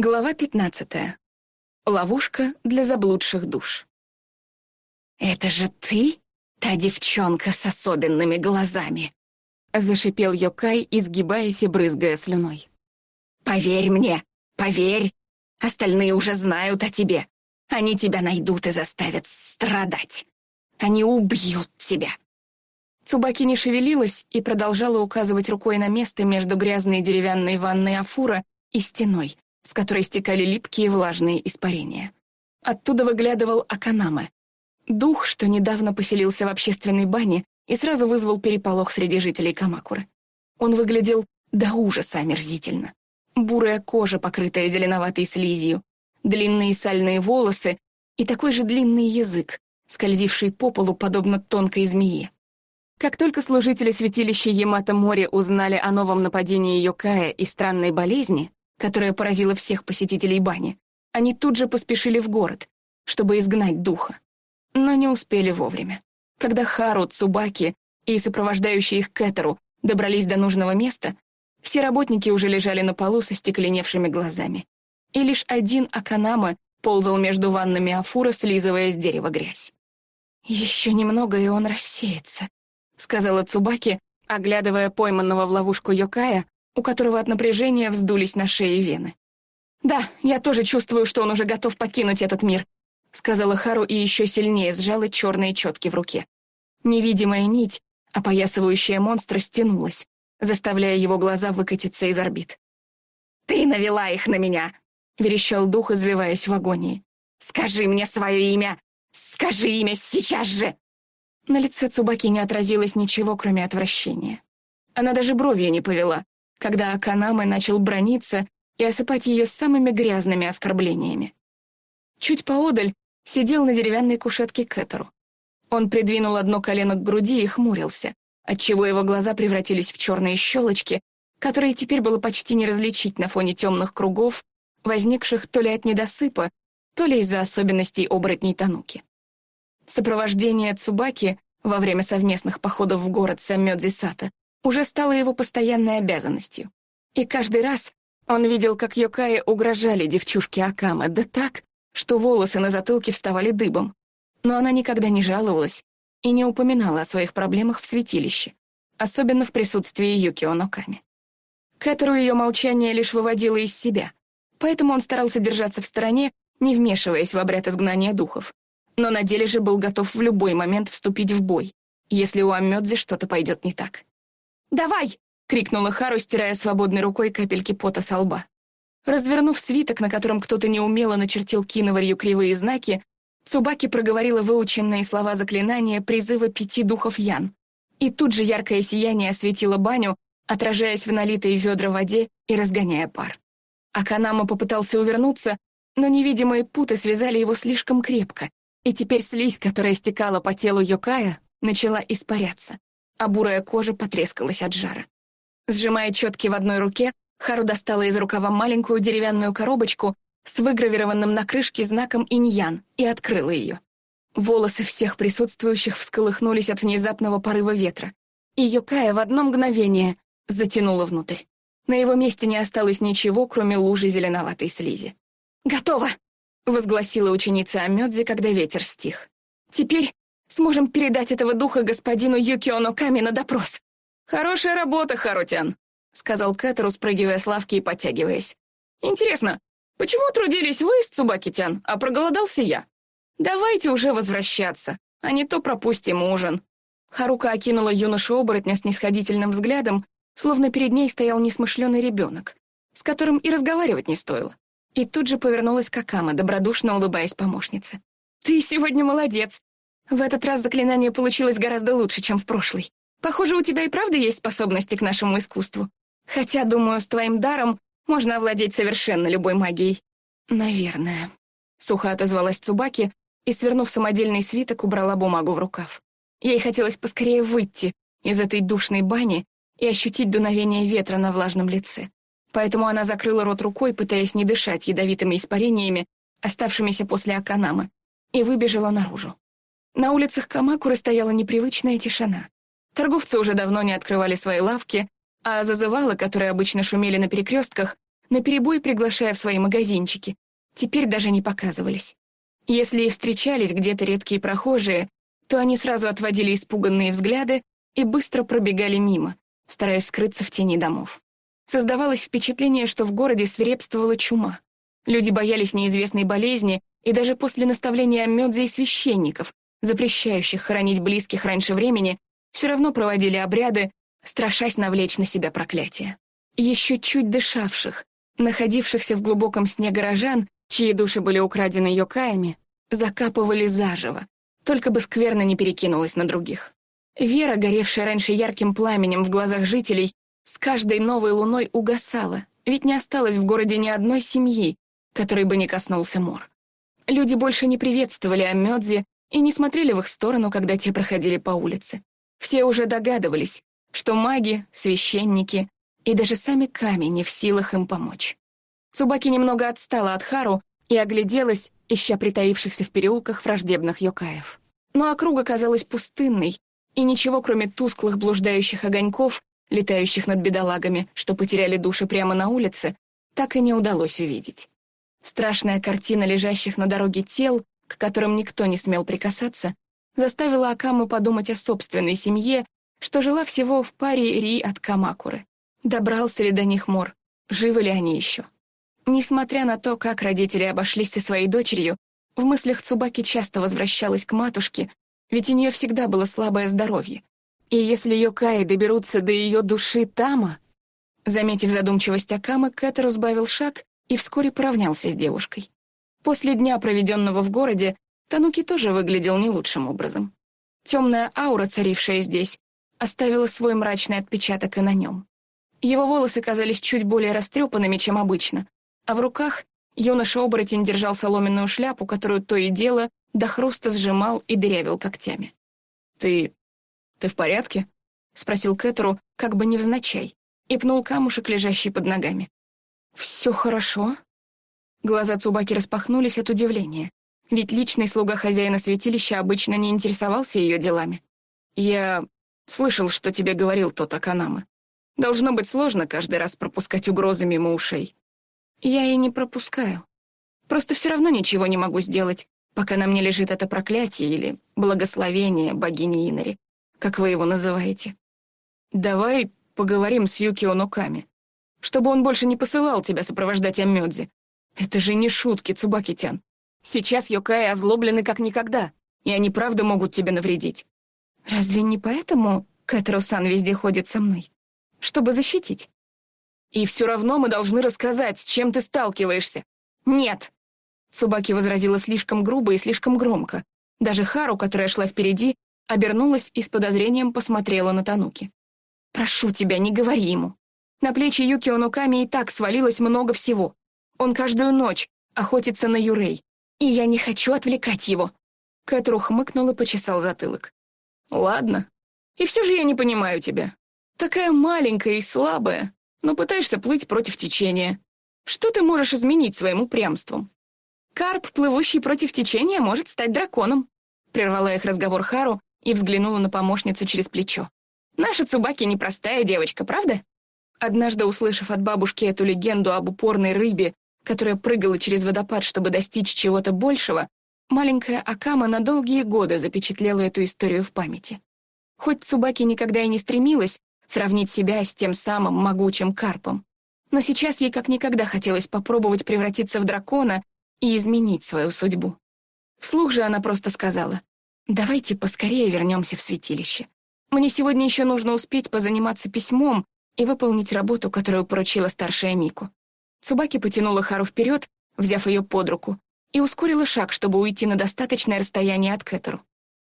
Глава 15. Ловушка для заблудших душ. «Это же ты, та девчонка с особенными глазами?» — зашипел Йокай, изгибаясь и брызгая слюной. «Поверь мне, поверь! Остальные уже знают о тебе. Они тебя найдут и заставят страдать. Они убьют тебя!» Цубаки не шевелилась и продолжала указывать рукой на место между грязной деревянной ванной Афура и стеной, с которой стекали липкие влажные испарения. Оттуда выглядывал Аканаме, дух, что недавно поселился в общественной бане и сразу вызвал переполох среди жителей Камакуры. Он выглядел до ужаса омерзительно. Бурая кожа, покрытая зеленоватой слизью, длинные сальные волосы и такой же длинный язык, скользивший по полу подобно тонкой змее. Как только служители святилища Ямато-море узнали о новом нападении Йокая и странной болезни, которая поразила всех посетителей бани, они тут же поспешили в город, чтобы изгнать духа. Но не успели вовремя. Когда Хару, Цубаки и сопровождающие их Кэтеру добрались до нужного места, все работники уже лежали на полу со стекленевшими глазами. И лишь один Аканама ползал между ваннами Афура, слизывая с дерева грязь. «Еще немного, и он рассеется», — сказала Цубаки, оглядывая пойманного в ловушку Йокая, у которого от напряжения вздулись на шее вены. «Да, я тоже чувствую, что он уже готов покинуть этот мир», сказала Хару и еще сильнее сжала черные четки в руке. Невидимая нить, опоясывающая монстра, стянулась, заставляя его глаза выкатиться из орбит. «Ты навела их на меня!» — верещал дух, извиваясь в агонии. «Скажи мне свое имя! Скажи имя сейчас же!» На лице Цубаки не отразилось ничего, кроме отвращения. Она даже бровью не повела, когда Аканаме начал брониться и осыпать ее самыми грязными оскорблениями. Чуть поодаль сидел на деревянной кушетке Кэтеру. Он придвинул одно колено к груди и хмурился, отчего его глаза превратились в черные щелочки, которые теперь было почти не различить на фоне темных кругов, возникших то ли от недосыпа, то ли из-за особенностей оборотней Тануки. Сопровождение Цубаки во время совместных походов в город Саммёдзисата уже стало его постоянной обязанностью. И каждый раз он видел, как Йокаи угрожали девчушке Акама, да так, что волосы на затылке вставали дыбом. Но она никогда не жаловалась и не упоминала о своих проблемах в святилище, особенно в присутствии Юкио Ноками. Кэтеру ее молчание лишь выводило из себя, поэтому он старался держаться в стороне, не вмешиваясь в обряд изгнания духов, но на деле же был готов в любой момент вступить в бой, если у Аммёдзи что-то пойдет не так. «Давай!» — крикнула Хару, стирая свободной рукой капельки пота со лба. Развернув свиток, на котором кто-то неумело начертил киноварью кривые знаки, Цубаки проговорила выученные слова заклинания призыва пяти духов Ян. И тут же яркое сияние осветило баню, отражаясь в налитой ведра воде и разгоняя пар. Аканама попытался увернуться, но невидимые путы связали его слишком крепко, и теперь слизь, которая стекала по телу Йокая, начала испаряться а бурая кожа потрескалась от жара. Сжимая четки в одной руке, Хару достала из рукава маленькую деревянную коробочку с выгравированным на крышке знаком иньян и открыла ее. Волосы всех присутствующих всколыхнулись от внезапного порыва ветра, и Йокая в одно мгновение затянула внутрь. На его месте не осталось ничего, кроме лужи зеленоватой слизи. «Готово!» — возгласила ученица Амёдзи, когда ветер стих. «Теперь Сможем передать этого духа господину Юкио Ноками на допрос». «Хорошая работа, Харутян», — сказал Кэтеру, спрыгивая с лавки и подтягиваясь. «Интересно, почему трудились вы с Цубакитян, а проголодался я? Давайте уже возвращаться, а не то пропустим ужин». Харука окинула юношу-оборотня с нисходительным взглядом, словно перед ней стоял несмышленый ребенок, с которым и разговаривать не стоило. И тут же повернулась к Акама, добродушно улыбаясь помощнице. «Ты сегодня молодец. В этот раз заклинание получилось гораздо лучше, чем в прошлый. Похоже, у тебя и правда есть способности к нашему искусству. Хотя, думаю, с твоим даром можно овладеть совершенно любой магией. Наверное. Сухо отозвалась Цубаки и, свернув самодельный свиток, убрала бумагу в рукав. Ей хотелось поскорее выйти из этой душной бани и ощутить дуновение ветра на влажном лице. Поэтому она закрыла рот рукой, пытаясь не дышать ядовитыми испарениями, оставшимися после Аканамы, и выбежала наружу. На улицах Камакуры стояла непривычная тишина. Торговцы уже давно не открывали свои лавки, а зазывалы, которые обычно шумели на перекрестках, наперебой приглашая в свои магазинчики, теперь даже не показывались. Если и встречались где-то редкие прохожие, то они сразу отводили испуганные взгляды и быстро пробегали мимо, стараясь скрыться в тени домов. Создавалось впечатление, что в городе свирепствовала чума. Люди боялись неизвестной болезни, и даже после наставления Мёдзе и священников, запрещающих хоронить близких раньше времени, все равно проводили обряды, страшась навлечь на себя проклятие. Еще чуть дышавших, находившихся в глубоком сне горожан, чьи души были украдены Йокаями, закапывали заживо, только бы скверно не перекинулась на других. Вера, горевшая раньше ярким пламенем в глазах жителей, с каждой новой луной угасала, ведь не осталось в городе ни одной семьи, которой бы не коснулся мор. Люди больше не приветствовали Амёдзи и не смотрели в их сторону, когда те проходили по улице. Все уже догадывались, что маги, священники и даже сами камни не в силах им помочь. Цубаки немного отстала от Хару и огляделась, ища притаившихся в переулках враждебных йокаев. Но округа казалась пустынной, и ничего, кроме тусклых блуждающих огоньков, летающих над бедолагами, что потеряли души прямо на улице, так и не удалось увидеть. Страшная картина лежащих на дороге тел, к которым никто не смел прикасаться, заставила Акаму подумать о собственной семье, что жила всего в паре ри от Камакуры. Добрался ли до них Мор? Живы ли они еще? Несмотря на то, как родители обошлись со своей дочерью, в мыслях Цубаки часто возвращалась к матушке, ведь у нее всегда было слабое здоровье. И если Йокаи доберутся до ее души Тама... Заметив задумчивость Акамы, Кэтеру сбавил шаг и вскоре поравнялся с девушкой. После дня, проведенного в городе, Тануки тоже выглядел не лучшим образом. Темная аура, царившая здесь, оставила свой мрачный отпечаток и на нем. Его волосы казались чуть более растрепанными, чем обычно, а в руках юноша-оборотень держал соломенную шляпу, которую то и дело до хруста сжимал и дырявил когтями. «Ты... ты в порядке?» — спросил Кэтеру, как бы невзначай, и пнул камушек, лежащий под ногами. «Все хорошо?» Глаза Цубаки распахнулись от удивления, ведь личный слуга хозяина святилища обычно не интересовался ее делами. «Я слышал, что тебе говорил тот Аканамы. Должно быть сложно каждый раз пропускать угрозы мимо ушей». «Я и не пропускаю. Просто все равно ничего не могу сделать, пока на мне лежит это проклятие или благословение богини Инари, как вы его называете. Давай поговорим с Юкио Ноками чтобы он больше не посылал тебя сопровождать Амёдзи. Это же не шутки, Цубакитян. Сейчас Йокаи озлоблены как никогда, и они правда могут тебе навредить. Разве не поэтому Кэтеру-сан везде ходит со мной? Чтобы защитить? И все равно мы должны рассказать, с чем ты сталкиваешься. Нет! Цубаки возразила слишком грубо и слишком громко. Даже Хару, которая шла впереди, обернулась и с подозрением посмотрела на Тануки. «Прошу тебя, не говори ему. На плечи Юки Онуками и так свалилось много всего. Он каждую ночь охотится на Юрей. И я не хочу отвлекать его. Кэтру хмыкнул и почесал затылок. Ладно. И все же я не понимаю тебя. Такая маленькая и слабая, но пытаешься плыть против течения. Что ты можешь изменить своим упрямством? Карп, плывущий против течения, может стать драконом. Прервала их разговор Хару и взглянула на помощницу через плечо. Наша Цубаки непростая девочка, правда? Однажды услышав от бабушки эту легенду об упорной рыбе, которая прыгала через водопад, чтобы достичь чего-то большего, маленькая Акама на долгие годы запечатлела эту историю в памяти. Хоть Цубаки никогда и не стремилась сравнить себя с тем самым могучим карпом, но сейчас ей как никогда хотелось попробовать превратиться в дракона и изменить свою судьбу. Вслух же она просто сказала, «Давайте поскорее вернемся в святилище. Мне сегодня еще нужно успеть позаниматься письмом, и выполнить работу, которую поручила старшая Мику. Цубаки потянула Хару вперед, взяв ее под руку, и ускорила шаг, чтобы уйти на достаточное расстояние от Кэтеру.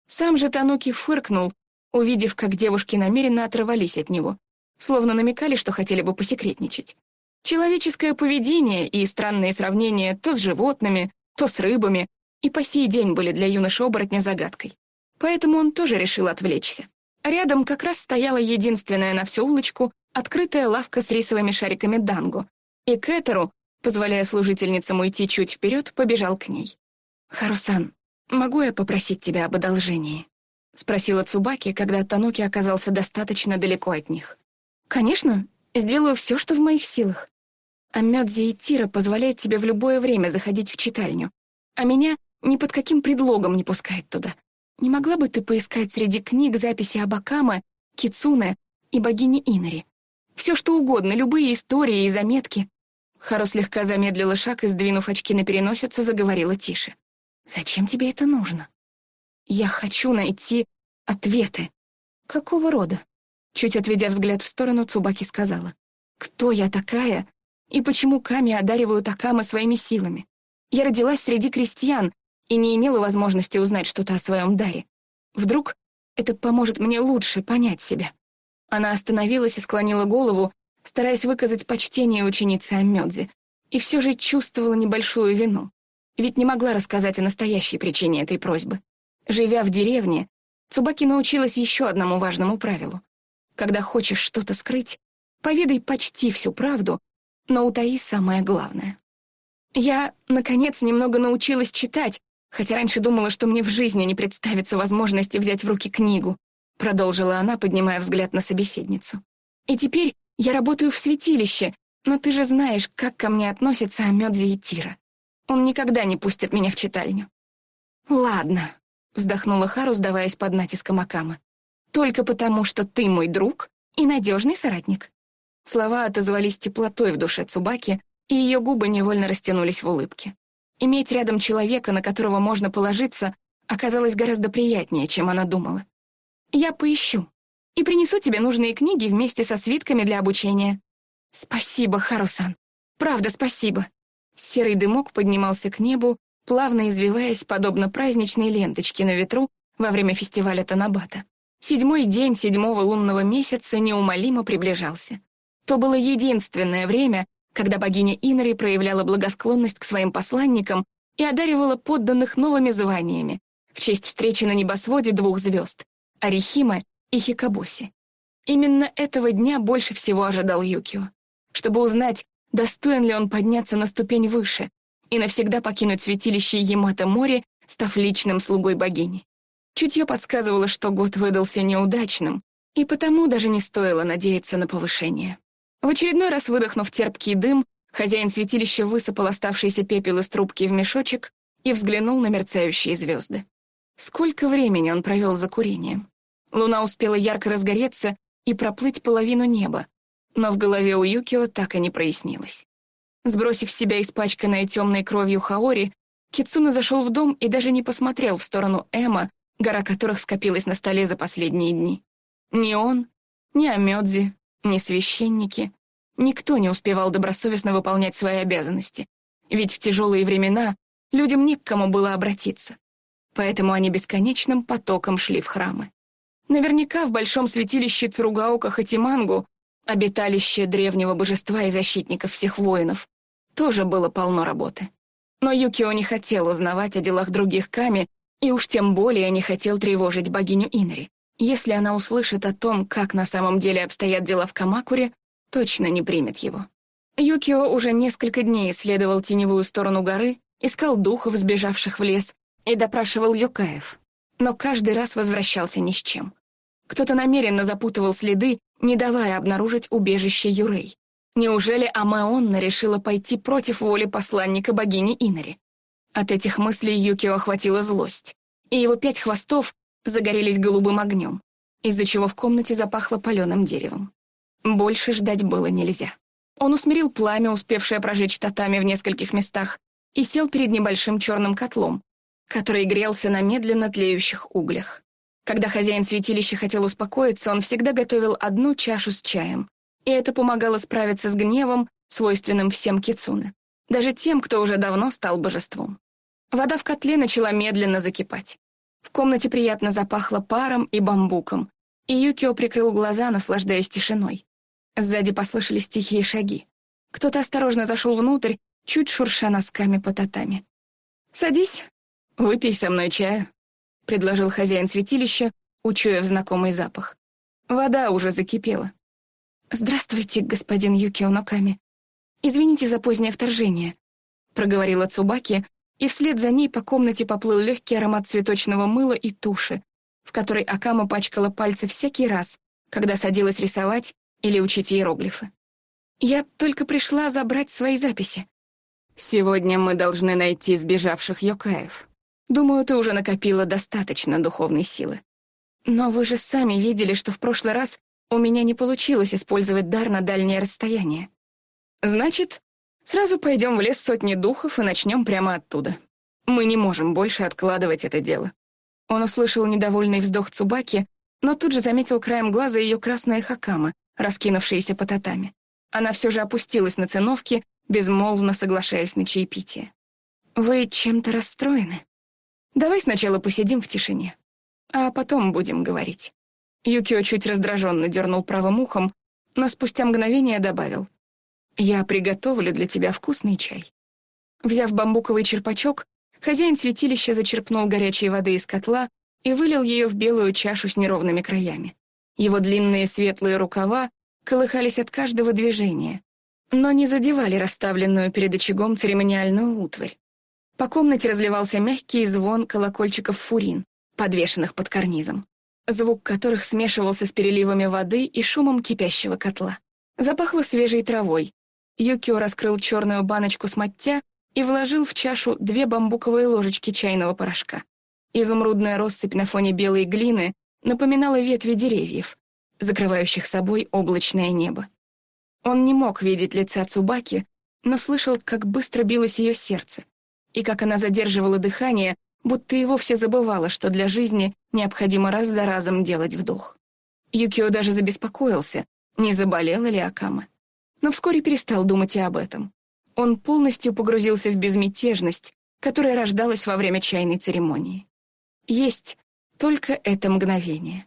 Сам же Тануки фыркнул, увидев, как девушки намеренно отрывались от него, словно намекали, что хотели бы посекретничать. Человеческое поведение и странные сравнения то с животными, то с рыбами и по сей день были для юноши-оборотня загадкой. Поэтому он тоже решил отвлечься. Рядом как раз стояла единственная на всю улочку открытая лавка с рисовыми шариками данго, и Кэтеру, позволяя служительницам уйти чуть вперед, побежал к ней. «Харусан, могу я попросить тебя об одолжении?» — спросила Цубаки, когда Тануки оказался достаточно далеко от них. «Конечно, сделаю все, что в моих силах». А Мёдзи и Тира позволяет тебе в любое время заходить в читальню, а меня ни под каким предлогом не пускает туда. Не могла бы ты поискать среди книг записи об Акаме, Кицуне и богине Инари? Все что угодно, любые истории и заметки. Хару слегка замедлила шаг и, сдвинув очки на переносицу, заговорила тише. «Зачем тебе это нужно?» «Я хочу найти ответы». «Какого рода?» Чуть отведя взгляд в сторону, Цубаки сказала. «Кто я такая? И почему Ками одаривают Акамы своими силами? Я родилась среди крестьян и не имела возможности узнать что-то о своем даре. Вдруг это поможет мне лучше понять себя». Она остановилась и склонила голову, стараясь выказать почтение ученице Амёдзе, и все же чувствовала небольшую вину, ведь не могла рассказать о настоящей причине этой просьбы. Живя в деревне, Цубаки научилась еще одному важному правилу. Когда хочешь что-то скрыть, поведай почти всю правду, но утаи самое главное. Я, наконец, немного научилась читать, хотя раньше думала, что мне в жизни не представится возможности взять в руки книгу, продолжила она, поднимая взгляд на собеседницу. И теперь я работаю в святилище, но ты же знаешь, как ко мне относятся Амёдзи и Тира. Он никогда не пустит меня в читальню. Ладно, вздохнула Хару, сдаваясь под натиском Акамы. Только потому, что ты мой друг и надежный соратник. Слова отозвались теплотой в душе Цубаки, и ее губы невольно растянулись в улыбке. Иметь рядом человека, на которого можно положиться, оказалось гораздо приятнее, чем она думала. «Я поищу и принесу тебе нужные книги вместе со свитками для обучения». «Спасибо, Харусан. Правда, спасибо». Серый дымок поднимался к небу, плавно извиваясь, подобно праздничной ленточке на ветру во время фестиваля Танабата. Седьмой день седьмого лунного месяца неумолимо приближался. То было единственное время, когда богиня Инари проявляла благосклонность к своим посланникам и одаривала подданных новыми званиями в честь встречи на небосводе двух звезд — Арихима и Хикабоси. Именно этого дня больше всего ожидал Юкио, чтобы узнать, достоин ли он подняться на ступень выше и навсегда покинуть святилище Ямато-море, став личным слугой богини. Чутье подсказывало, что год выдался неудачным, и потому даже не стоило надеяться на повышение. В очередной раз выдохнув терпкий дым, хозяин святилища высыпал оставшийся пепел из трубки в мешочек и взглянул на мерцающие звезды. Сколько времени он провел за курением? Луна успела ярко разгореться и проплыть половину неба, но в голове у Юкио так и не прояснилось. Сбросив с себя испачканное темной кровью Хаори, Кицуна зашел в дом и даже не посмотрел в сторону Эма, гора которых скопилась на столе за последние дни. Ни он, ни Амёдзи, ни священники, никто не успевал добросовестно выполнять свои обязанности, ведь в тяжелые времена людям не к кому было обратиться, поэтому они бесконечным потоком шли в храмы. Наверняка в большом святилище Цуругаока Хатимангу, обиталище древнего божества и защитников всех воинов, тоже было полно работы. Но Юкио не хотел узнавать о делах других Ками и уж тем более не хотел тревожить богиню Инри. Если она услышит о том, как на самом деле обстоят дела в Камакуре, точно не примет его. Юкио уже несколько дней исследовал теневую сторону горы, искал духов, сбежавших в лес, и допрашивал Йокаев. Но каждый раз возвращался ни с чем. Кто-то намеренно запутывал следы, не давая обнаружить убежище Юрей. Неужели Амаонна решила пойти против воли посланника богини Инари? От этих мыслей Юкио охватила злость, и его пять хвостов загорелись голубым огнем, из-за чего в комнате запахло паленым деревом. Больше ждать было нельзя. Он усмирил пламя, успевшее прожечь татами в нескольких местах, и сел перед небольшим черным котлом, который грелся на медленно тлеющих углях. Когда хозяин святилища хотел успокоиться, он всегда готовил одну чашу с чаем, и это помогало справиться с гневом, свойственным всем кицуны, даже тем, кто уже давно стал божеством. Вода в котле начала медленно закипать. В комнате приятно запахло паром и бамбуком, и Юкио прикрыл глаза, наслаждаясь тишиной. Сзади послышались тихие шаги. Кто-то осторожно зашел внутрь, чуть шурша носками по татами. «Садись, выпей со мной чаю», предложил хозяин святилища, учуяв знакомый запах. Вода уже закипела. «Здравствуйте, господин Юкио Ноками. Извините за позднее вторжение», — проговорила Цубаки, и вслед за ней по комнате поплыл легкий аромат цветочного мыла и туши, в которой Акама пачкала пальцы всякий раз, когда садилась рисовать или учить иероглифы. Я только пришла забрать свои записи. Сегодня мы должны найти сбежавших Йокаев. Думаю, ты уже накопила достаточно духовной силы. Но вы же сами видели, что в прошлый раз у меня не получилось использовать дар на дальнее расстояние. Значит, сразу пойдем в лес сотни духов и начнем прямо оттуда. Мы не можем больше откладывать это дело. Он услышал недовольный вздох Цубаки, но тут же заметил краем глаза ее красные хакамы, раскинувшиеся по татами. Она все же опустилась на циновки, безмолвно соглашаясь на чаепитие. «Вы чем-то расстроены? Давай сначала посидим в тишине, а потом будем говорить». Юкио чуть раздраженно дернул правым ухом, но спустя мгновение добавил. «Я приготовлю для тебя вкусный чай». Взяв бамбуковый черпачок, хозяин святилища зачерпнул горячей воды из котла и вылил ее в белую чашу с неровными краями. Его длинные светлые рукава колыхались от каждого движения, но не задевали расставленную перед очагом церемониальную утварь. По комнате разливался мягкий звон колокольчиков фурин, подвешенных под карнизом, звук которых смешивался с переливами воды и шумом кипящего котла. Запахло свежей травой. Юкио раскрыл черную баночку с маття и вложил в чашу две бамбуковые ложечки чайного порошка. Изумрудная россыпь на фоне белой глины напоминала ветви деревьев, закрывающих собой облачное небо. Он не мог видеть лица Цубаки, но слышал, как быстро билось ее сердце, и как она задерживала дыхание, будто и вовсе забывала, что для жизни необходимо раз за разом делать вдох. Юкио даже забеспокоился, не заболела ли Акама. Но вскоре перестал думать и об этом. Он полностью погрузился в безмятежность, которая рождалась во время чайной церемонии. Есть только это мгновение.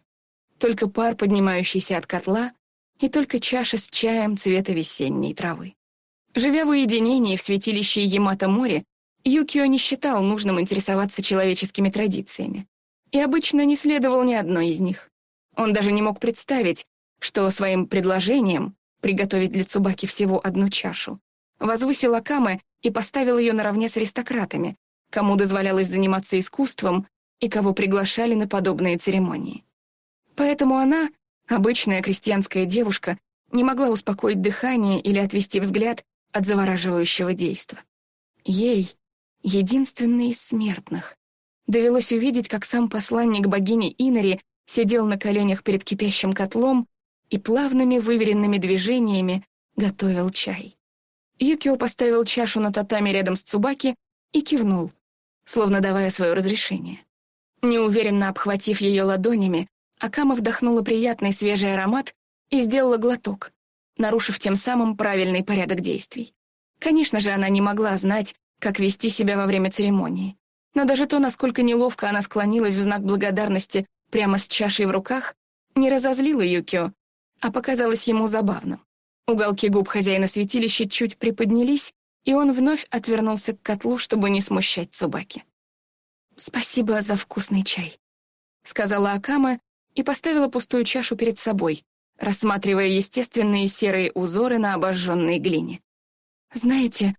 Только пар, поднимающийся от котла, и только чаша с чаем цвета весенней травы. Живя в уединении в святилище Ямато-море, Юкио не считал нужным интересоваться человеческими традициями и обычно не следовал ни одной из них. Он даже не мог представить, что своим предложением приготовить для Цубаки всего одну чашу возвысил Акаме и поставил ее наравне с аристократами, кому дозволялось заниматься искусством и кого приглашали на подобные церемонии. Поэтому она, обычная крестьянская девушка, не могла успокоить дыхание или отвести взгляд от завораживающего действа. Ей, единственной из смертных, довелось увидеть, как сам посланник богини Инари сидел на коленях перед кипящим котлом и плавными выверенными движениями готовил чай. Юкио поставил чашу на татами рядом с Цубаки и кивнул, словно давая свое разрешение. Неуверенно обхватив ее ладонями, Акама вдохнула приятный свежий аромат и сделала глоток, нарушив тем самым правильный порядок действий. Конечно же, она не могла знать, как вести себя во время церемонии. Но даже то, насколько неловко она склонилась в знак благодарности прямо с чашей в руках, не разозлило Юкио, а показалось ему забавным. Уголки губ хозяина святилища чуть приподнялись, и он вновь отвернулся к котлу, чтобы не смущать Цубаки. «Спасибо за вкусный чай», — сказала Акама и поставила пустую чашу перед собой, рассматривая естественные серые узоры на обожженной глине. «Знаете,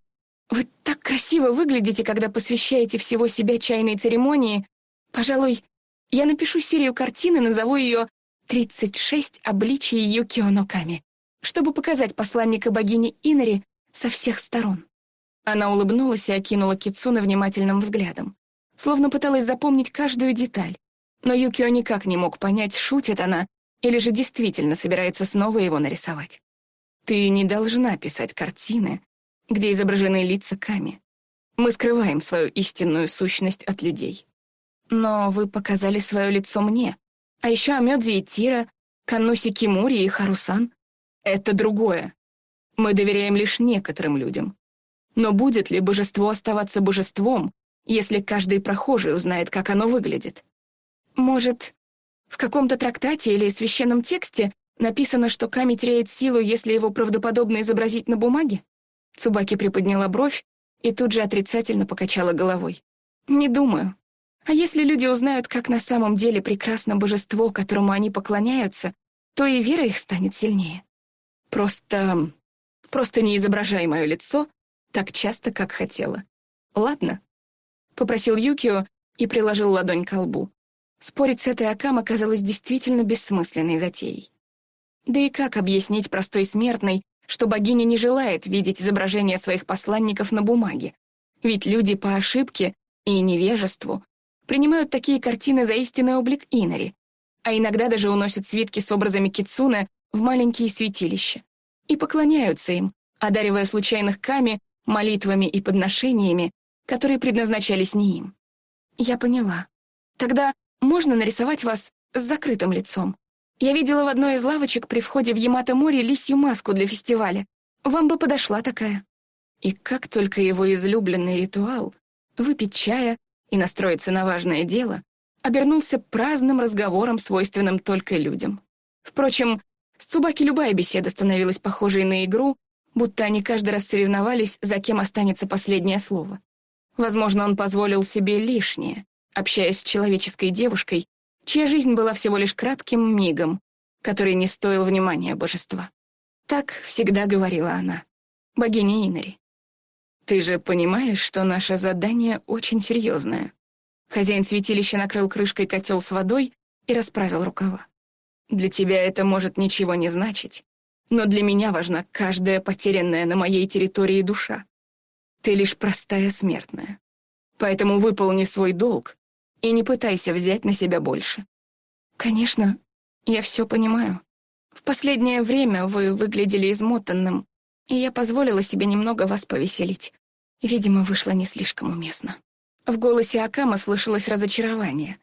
вы так красиво выглядите, когда посвящаете всего себя чайной церемонии. Пожалуй, я напишу серию картин и назову ее «36 обличий Юкио Ноками» чтобы показать посланника богини Инари со всех сторон. Она улыбнулась и окинула Кицуна внимательным взглядом, словно пыталась запомнить каждую деталь. Но Юкио никак не мог понять, шутит она или же действительно собирается снова его нарисовать. «Ты не должна писать картины, где изображены лица Ками. Мы скрываем свою истинную сущность от людей. Но вы показали свое лицо мне, а еще Амёдзи и Тира, Кануси Кимури и Харусан. Это другое. Мы доверяем лишь некоторым людям. Но будет ли божество оставаться божеством, если каждый прохожий узнает, как оно выглядит? Может, в каком-то трактате или священном тексте написано, что камень теряет силу, если его правдоподобно изобразить на бумаге? Цубаки приподняла бровь и тут же отрицательно покачала головой. «Не думаю. А если люди узнают, как на самом деле прекрасно божество, которому они поклоняются, то и вера их станет сильнее. Просто... просто не изображай мое лицо так часто, как хотела. Ладно?» — попросил Юкио и приложил ладонь к лбу. Спорить с этой Акам оказалось действительно бессмысленной затеей. Да и как объяснить простой смертной, что богиня не желает видеть изображения своих посланников на бумаге, ведь люди по ошибке и невежеству принимают такие картины за истинный облик Инари, а иногда даже уносят свитки с образами Кицуна в маленькие святилища и поклоняются им, одаривая случайных Ками молитвами и подношениями, которые предназначались не им. Я поняла. Тогда можно нарисовать вас с закрытым лицом. Я видела в одной из лавочек при входе в Ямато-море лисью маску для фестиваля. Вам бы подошла такая. И как только его излюбленный ритуал — выпить чая и настроиться на важное дело — обернулся праздным разговором, свойственным только людям. Впрочем, с Цубаки любая беседа становилась похожей на игру, будто они каждый раз соревновались, за кем останется последнее слово. Возможно, он позволил себе лишнее, общаясь с человеческой девушкой, чья жизнь была всего лишь кратким мигом, который не стоил внимания божества. Так всегда говорила она, богиня Инари. «Ты же понимаешь, что наше задание очень серьезное». Хозяин святилища накрыл крышкой котел с водой и расправил рукава. «Для тебя это может ничего не значить, но для меня важна каждая потерянная на моей территории душа. Ты лишь простая смертная. Поэтому выполни свой долг и не пытайся взять на себя больше. Конечно, я все понимаю. В последнее время вы выглядели измотанным, и я позволила себе немного вас повеселить. Видимо, вышло не слишком уместно. В голосе Акама слышалось разочарование,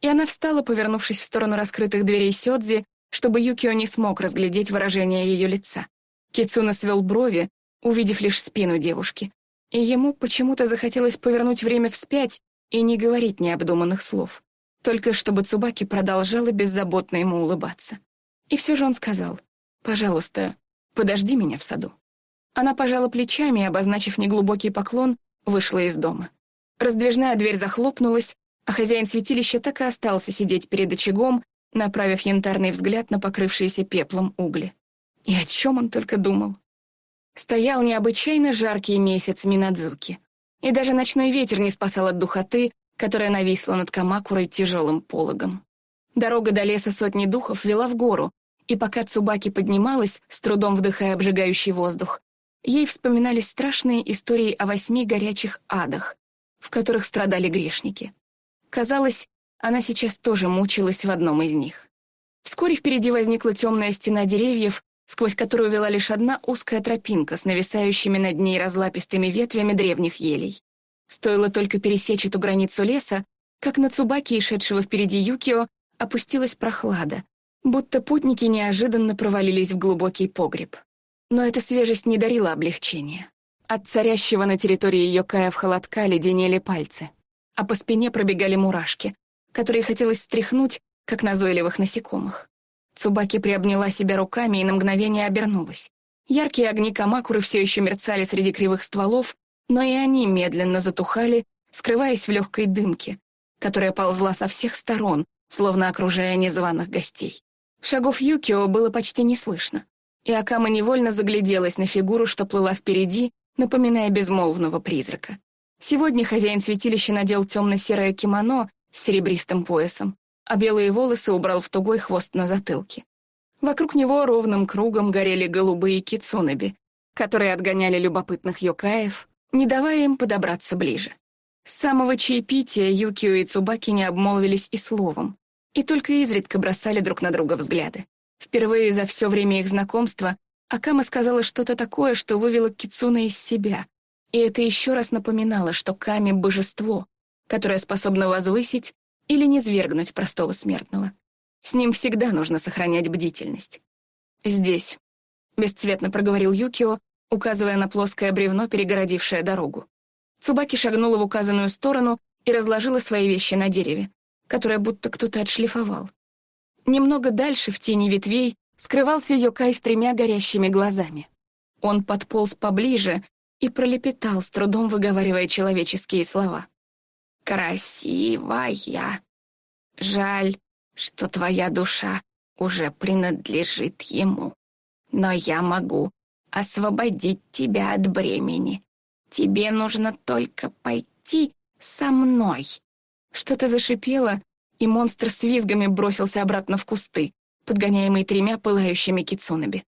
и она встала, повернувшись в сторону раскрытых дверей Сёдзи, чтобы Юкио не смог разглядеть выражение ее лица. Кицуна свел брови, увидев лишь спину девушки, и ему почему-то захотелось повернуть время вспять и не говорить необдуманных слов, только чтобы Цубаки продолжала беззаботно ему улыбаться. И все же он сказал, «Пожалуйста, подожди меня в саду». Она пожала плечами и, обозначив неглубокий поклон, вышла из дома. Раздвижная дверь захлопнулась, а хозяин святилища так и остался сидеть перед очагом, направив янтарный взгляд на покрывшиеся пеплом угли. И о чем он только думал. Стоял необычайно жаркий месяц Минадзуки, и даже ночной ветер не спасал от духоты, которая нависла над Камакурой тяжелым пологом. Дорога до леса сотни духов вела в гору, и пока Цубаки поднималась, с трудом вдыхая обжигающий воздух, ей вспоминались страшные истории о восьми горячих адах, в которых страдали грешники. Казалось, она сейчас тоже мучилась в одном из них. Вскоре впереди возникла темная стена деревьев, сквозь которую вела лишь одна узкая тропинка с нависающими над ней разлапистыми ветвями древних елей. Стоило только пересечь эту границу леса, как на Цубаки, шедшего впереди Юкио, опустилась прохлада, будто путники неожиданно провалились в глубокий погреб. Но эта свежесть не дарила облегчения. От царящего на территории Йокая в холодка леденели пальцы, а по спине пробегали мурашки, которые хотелось стряхнуть, как назойливых насекомых. Цубаки приобняла себя руками и на мгновение обернулась. Яркие огни Камакуры все еще мерцали среди кривых стволов, но и они медленно затухали, скрываясь в легкой дымке, которая ползла со всех сторон, словно окружая незваных гостей. Шагов Юкио было почти не слышно, и Акама невольно загляделась на фигуру, что плыла впереди, напоминая безмолвного призрака. Сегодня хозяин святилища надел темно-серое кимоно с серебристым поясом, а белые волосы убрал в тугой хвост на затылке. Вокруг него ровным кругом горели голубые кицунаби, которые отгоняли любопытных йокаев, не давая им подобраться ближе. С самого чаепития Юкио и Цубаки не обмолвились и словом, и только изредка бросали друг на друга взгляды. Впервые за все время их знакомства Акама сказала что-то такое, что вывело Кицуна из себя, и это еще раз напоминало, что Ками — божество, которое способно возвысить или низвергнуть простого смертного. С ним всегда нужно сохранять бдительность. «Здесь», — бесцветно проговорил Юкио, указывая на плоское бревно, перегородившее дорогу. Цубаки шагнула в указанную сторону и разложила свои вещи на дереве, которое будто кто-то отшлифовал. Немного дальше, в тени ветвей, скрывался Йокай с тремя горящими глазами. Он подполз поближе и пролепетал, с трудом выговаривая человеческие слова красивая. Жаль, что твоя душа уже принадлежит ему. Но я могу освободить тебя от бремени. Тебе нужно только пойти со мной». Что-то зашипело, и монстр с визгами бросился обратно в кусты, подгоняемый тремя пылающими кицунаби.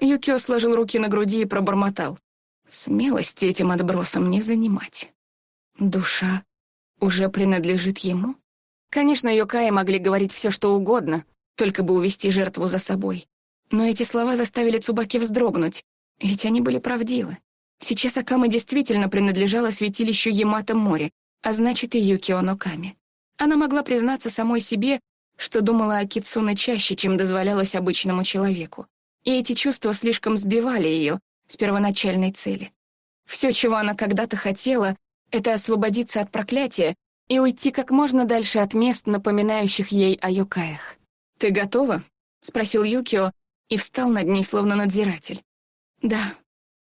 Юкио сложил руки на груди и пробормотал. Смелости этим отбросом не занимать. Душа уже принадлежит ему? Конечно, Йокаи могли говорить все, что угодно, только бы увести жертву за собой. Но эти слова заставили Цубаки вздрогнуть, ведь они были правдивы. Сейчас Акама действительно принадлежала святилищу Ямато море, а значит и Юкио Ноками. Она могла признаться самой себе, что думала о Кицуне чаще, чем дозволялось обычному человеку. И эти чувства слишком сбивали ее, с первоначальной цели. Все, чего она когда-то хотела, это освободиться от проклятия и уйти как можно дальше от мест, напоминающих ей о юкаях. «Ты готова?» — спросил Юкио и встал над ней, словно надзиратель. «Да».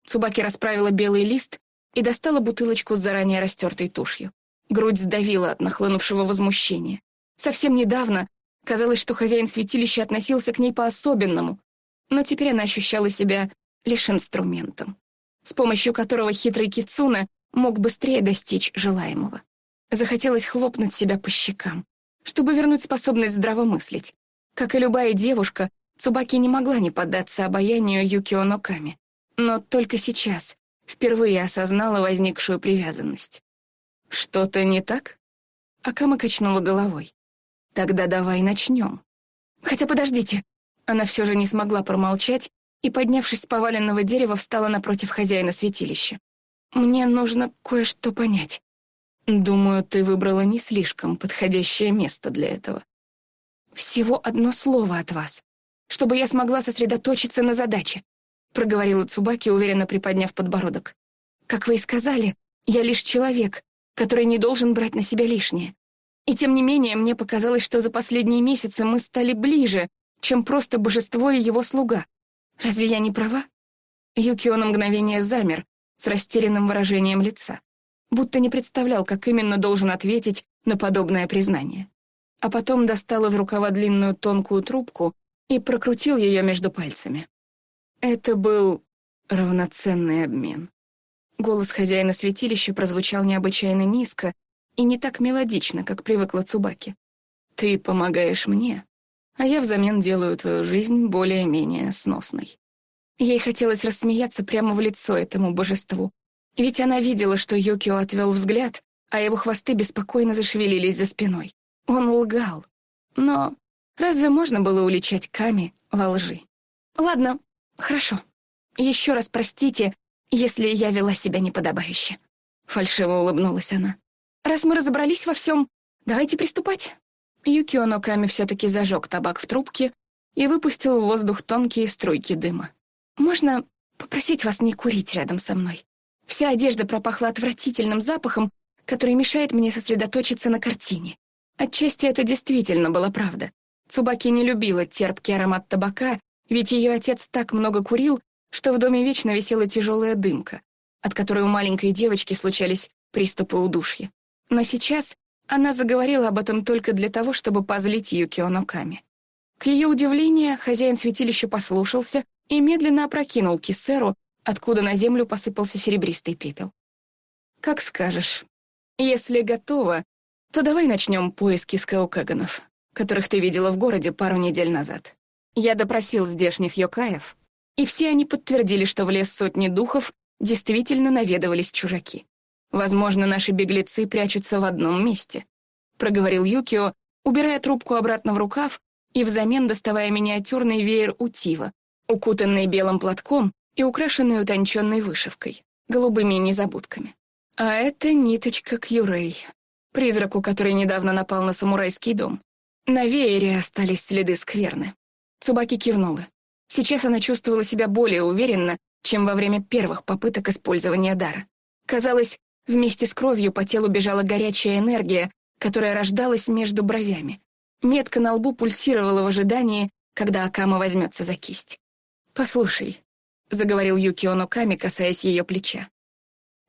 Цубаки расправила белый лист и достала бутылочку с заранее растертой тушью. Грудь сдавила от нахлынувшего возмущения. Совсем недавно казалось, что хозяин святилища относился к ней по-особенному, но теперь она ощущала себя лишь инструментом, с помощью которого хитрый Кицуна мог быстрее достичь желаемого. Захотелось хлопнуть себя по щекам, чтобы вернуть способность здравомыслить. Как и любая девушка, Цубаки не могла не поддаться обаянию Юкио Ноками. Но только сейчас впервые осознала возникшую привязанность. «Что-то не так?» Акама качнула головой. «Тогда давай начнем». «Хотя подождите». Она все же не смогла промолчать и, поднявшись с поваленного дерева, встала напротив хозяина святилища. «Мне нужно кое-что понять. Думаю, ты выбрала не слишком подходящее место для этого. Всего одно слово от вас, чтобы я смогла сосредоточиться на задаче», проговорила Цубаки, уверенно приподняв подбородок. «Как вы и сказали, я лишь человек, который не должен брать на себя лишнее. И тем не менее, мне показалось, что за последние месяцы мы стали ближе, чем просто божество и его слуга. Разве я не права?» Юкио на мгновение замер с растерянным выражением лица, будто не представлял, как именно должен ответить на подобное признание. А потом достал из рукава длинную тонкую трубку и прокрутил ее между пальцами. Это был равноценный обмен. Голос хозяина святилища прозвучал необычайно низко и не так мелодично, как привыкла Цубаки. «Ты помогаешь мне, а я взамен делаю твою жизнь более-менее сносной. Ей хотелось рассмеяться прямо в лицо этому божеству, ведь она видела, что Юкио отвел взгляд, а его хвосты беспокойно зашевелились за спиной. Он лгал. Но разве можно было уличать Ками во лжи? Ладно, хорошо. Еще раз простите, если я вела себя неподобающе. Фальшиво улыбнулась она. Раз мы разобрались во всем, давайте приступать. Юкио Ноками все-таки зажег табак в трубке и выпустил в воздух тонкие струйки дыма. «Можно попросить вас не курить рядом со мной? Вся одежда пропахла отвратительным запахом, который мешает мне сосредоточиться на картине. Отчасти это действительно была правда. Цубаки не любила терпкий аромат табака, ведь ее отец так много курил, что в доме вечно висела тяжелая дымка, от которой у маленькой девочки случались приступы удушья. Но сейчас она заговорила об этом только для того, чтобы позлить Юкио Ноками. К ее удивлению, хозяин святилища послушался и медленно опрокинул кисеру, откуда на землю посыпался серебристый пепел. «Как скажешь. Если готова, то давай начнем поиски скаукаганов, которых ты видела в городе пару недель назад. Я допросил здешних йокаев, и все они подтвердили, что в лес сотни духов действительно наведывались чужаки. Возможно, наши беглецы прячутся в одном месте», — проговорил Юкио, убирая трубку обратно в рукав и взамен доставая миниатюрный веер утива, укутанный белым платком и украшенный утонченной вышивкой, голубыми незабудками. А это ниточка Кьюрей, призраку, который недавно напал на самурайский дом. На веере остались следы скверны. Цубаки кивнула. Сейчас она чувствовала себя более уверенно, чем во время первых попыток использования дара. Казалось, Вместе с кровью по телу бежала горячая энергия, которая рождалась между бровями. Метка на лбу пульсировала в ожидании, когда Акама возьмется за кисть. «Послушай», — заговорил Юкио Ноками, касаясь ее плеча.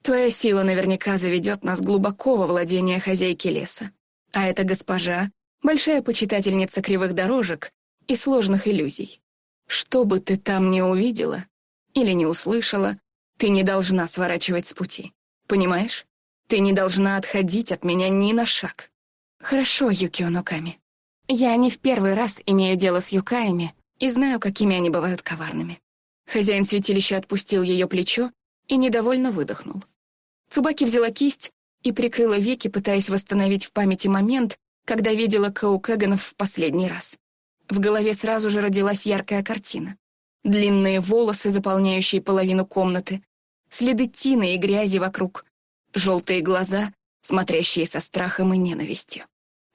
«Твоя сила наверняка заведет нас глубоко во владение хозяйки леса. А эта госпожа — большая почитательница кривых дорожек и сложных иллюзий. Что бы ты там ни увидела или не услышала, ты не должна сворачивать с пути. Понимаешь? Ты не должна отходить от меня ни на шаг. Хорошо, Юкио Ноками. Я не в первый раз имею дело с юкаями и знаю, какими они бывают коварными. Хозяин святилища отпустил ее плечо и недовольно выдохнул. Цубаки взяла кисть и прикрыла веки, пытаясь восстановить в памяти момент, когда видела Кэу Кэганов в последний раз. В голове сразу же родилась яркая картина. Длинные волосы, заполняющие половину комнаты, следы тины и грязи вокруг, желтые глаза, смотрящие со страхом и ненавистью.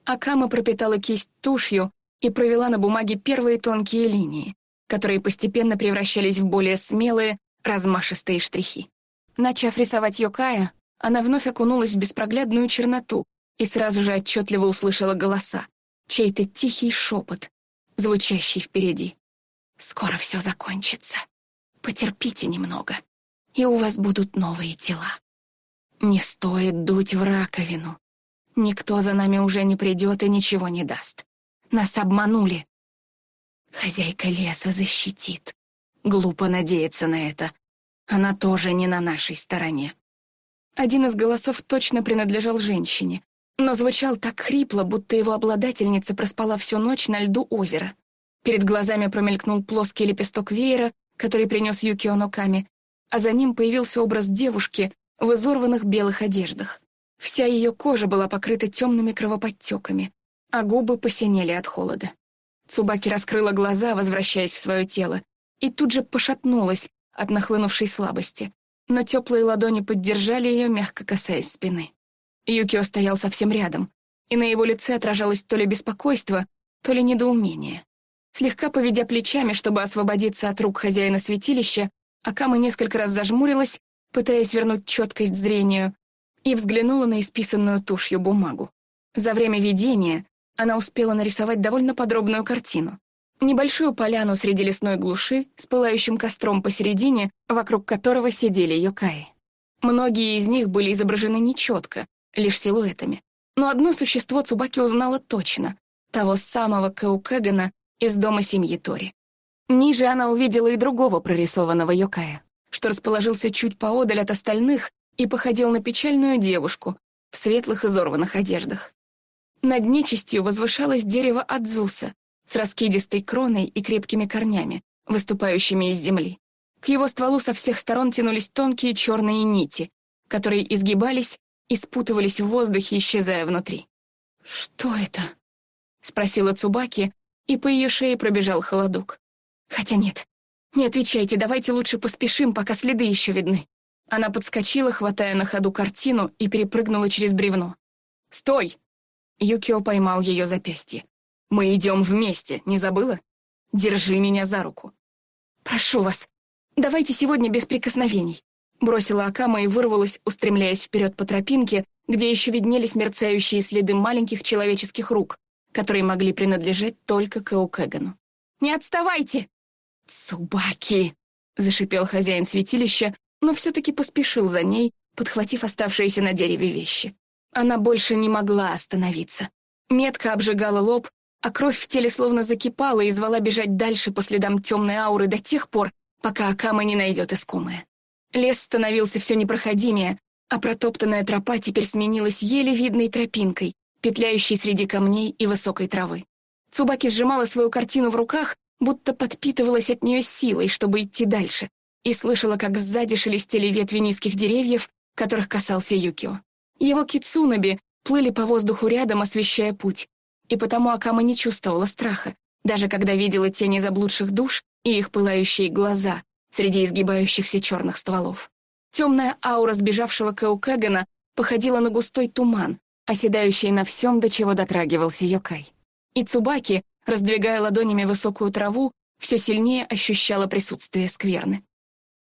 Акама пропитала кисть тушью и провела на бумаге первые тонкие линии, которые постепенно превращались в более смелые, размашистые штрихи. Начав рисовать Йокая, она вновь окунулась в беспроглядную черноту и сразу же отчетливо услышала голоса, чей-то тихий шепот, звучащий впереди. «Скоро все закончится. Потерпите немного, и у вас будут новые тела. Не стоит дуть в раковину. Никто за нами уже не придет и ничего не даст. Нас обманули. Хозяйка леса защитит. Глупо надеяться на это. Она тоже не на нашей стороне. Один из голосов точно принадлежал женщине, но звучал так хрипло, будто его обладательница проспала всю ночь на льду озера. Перед глазами промелькнул плоский лепесток веера, который принес Юкио Ноками, а за ним появился образ девушки в изорванных белых одеждах. Вся ее кожа была покрыта темными кровоподтеками, а губы посинели от холода. Цубаки раскрыла глаза, возвращаясь в свое тело, и тут же пошатнулась от нахлынувшей слабости, но теплые ладони поддержали ее, мягко касаясь спины. Юкио стоял совсем рядом, и на его лице отражалось то ли беспокойство, то ли недоумение. Слегка поведя плечами, чтобы освободиться от рук хозяина святилища, Акама несколько раз зажмурилась, пытаясь вернуть четкость зрению, и взглянула на исписанную тушью бумагу. За время видения она успела нарисовать довольно подробную картину. Небольшую поляну среди лесной глуши с пылающим костром посередине, вокруг которого сидели йокаи. Многие из них были изображены нечетко, лишь силуэтами. Но одно существо Цубаки узнала точно — того самого Каукэгана из дома семьи Тори. Ниже она увидела и другого прорисованного йокая, что расположился чуть поодаль от остальных и походил на печальную девушку в светлых изорванных одеждах. Над нечистью возвышалось дерево Адзуса, с раскидистой кроной и крепкими корнями, выступающими из земли. К его стволу со всех сторон тянулись тонкие черные нити, которые изгибались и спутывались в воздухе, исчезая внутри. «Что это?» — спросила Цубаки, и по ее шее пробежал холодок. «Хотя нет, не отвечайте, давайте лучше поспешим, пока следы еще видны». Она подскочила, хватая на ходу картину, и перепрыгнула через бревно. «Стой!» Юкио поймал ее запястье. Мы идем вместе, не забыла? Держи меня за руку. Прошу вас, давайте сегодня без прикосновений. Бросила Акама и вырвалась, устремляясь вперед по тропинке, где еще виднелись мерцающие следы маленьких человеческих рук, которые могли принадлежать только Каукэгану. «Не отставайте!» «Цубаки!» — зашипел хозяин святилища, но все-таки поспешил за ней, подхватив оставшиеся на дереве вещи. Она больше не могла остановиться. Метка обжигала лоб, а кровь в теле словно закипала и звала бежать дальше по следам темной ауры до тех пор, пока Акама не найдет искомое. Лес становился все непроходимее, а протоптанная тропа теперь сменилась еле видной тропинкой, петляющей среди камней и высокой травы. Цубаки сжимала свою картину в руках, будто подпитывалась от нее силой, чтобы идти дальше, и слышала, как сзади шелестели ветви низких деревьев, которых касался Юкио. Его кицунаби плыли по воздуху рядом, освещая путь, и потому Акама не чувствовала страха, даже когда видела тени заблудших душ и их пылающие глаза среди изгибающихся черных стволов. Темная аура сбежавшего Каукэгана походила на густой туман, оседающий на всем, до чего дотрагивался Йокай. И Цубаки, раздвигая ладонями высокую траву, все сильнее ощущала присутствие скверны.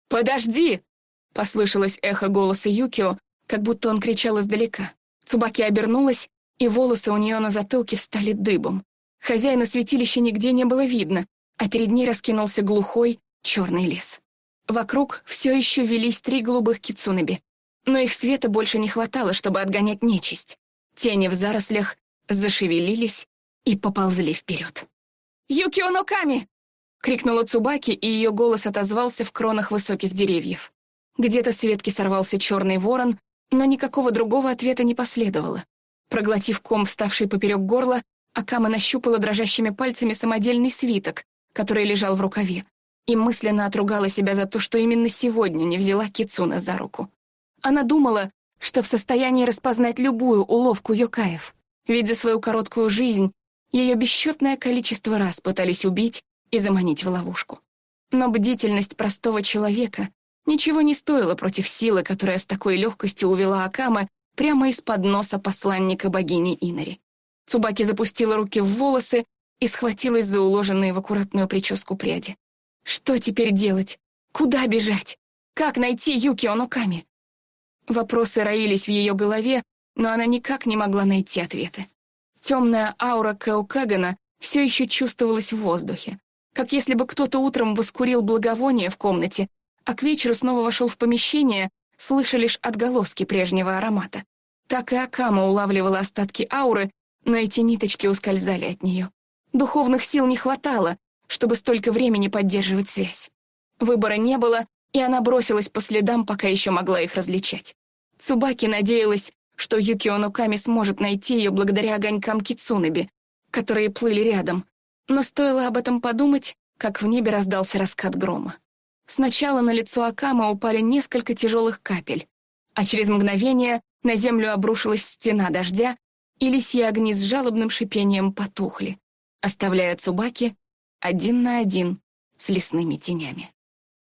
«Подожди!» — послышалось эхо голоса Юкио, как будто он кричал издалека. Цубаки обернулась и волосы у нее на затылке встали дыбом. Хозяина святилища нигде не было видно, а перед ней раскинулся глухой черный лес. Вокруг все еще велись три голубых кицунаби, но их света больше не хватало, чтобы отгонять нечисть. Тени в зарослях зашевелились и поползли вперед. «Юкио Ноками!» — крикнула Цубаки, и ее голос отозвался в кронах высоких деревьев. Где-то с ветки сорвался черный ворон, но никакого другого ответа не последовало. Проглотив ком, вставший поперек горла, Акама нащупала дрожащими пальцами самодельный свиток, который лежал в рукаве. и мысленно отругала себя за то, что именно сегодня не взяла Кицуна за руку. Она думала, что в состоянии распознать любую уловку Йокаев, ведь за свою короткую жизнь ее бесчетное количество раз пытались убить и заманить в ловушку. Но бдительность простого человека ничего не стоила против силы, которая с такой легкостью увела Акама прямо из-под носа посланника богини Инари. Цубаки запустила руки в волосы и схватилась за уложенные в аккуратную прическу пряди. Что теперь делать? Куда бежать? Как найти Юки Оноками? Вопросы роились в ее голове, но она никак не могла найти ответы. Темная аура Каукагана все еще чувствовалась в воздухе, как если бы кто-то утром воскурил благовоние в комнате, а к вечеру снова вошел в помещение, слыша лишь отголоски прежнего аромата. Так и Акама улавливала остатки ауры, но эти ниточки ускользали от нее. Духовных сил не хватало, чтобы столько времени поддерживать связь. Выбора не было, и она бросилась по следам, пока еще могла их различать. Цубаки надеялась, что Юкио Нуками сможет найти ее благодаря огонькам Кицунеби, которые плыли рядом, но стоило об этом подумать, как в небе раздался раскат грома. Сначала на лицо Акама упали несколько тяжелых капель, а через мгновение на землю обрушилась стена дождя, и лисьи огни с жалобным шипением потухли, оставляя Цубаки один на один с лесными тенями.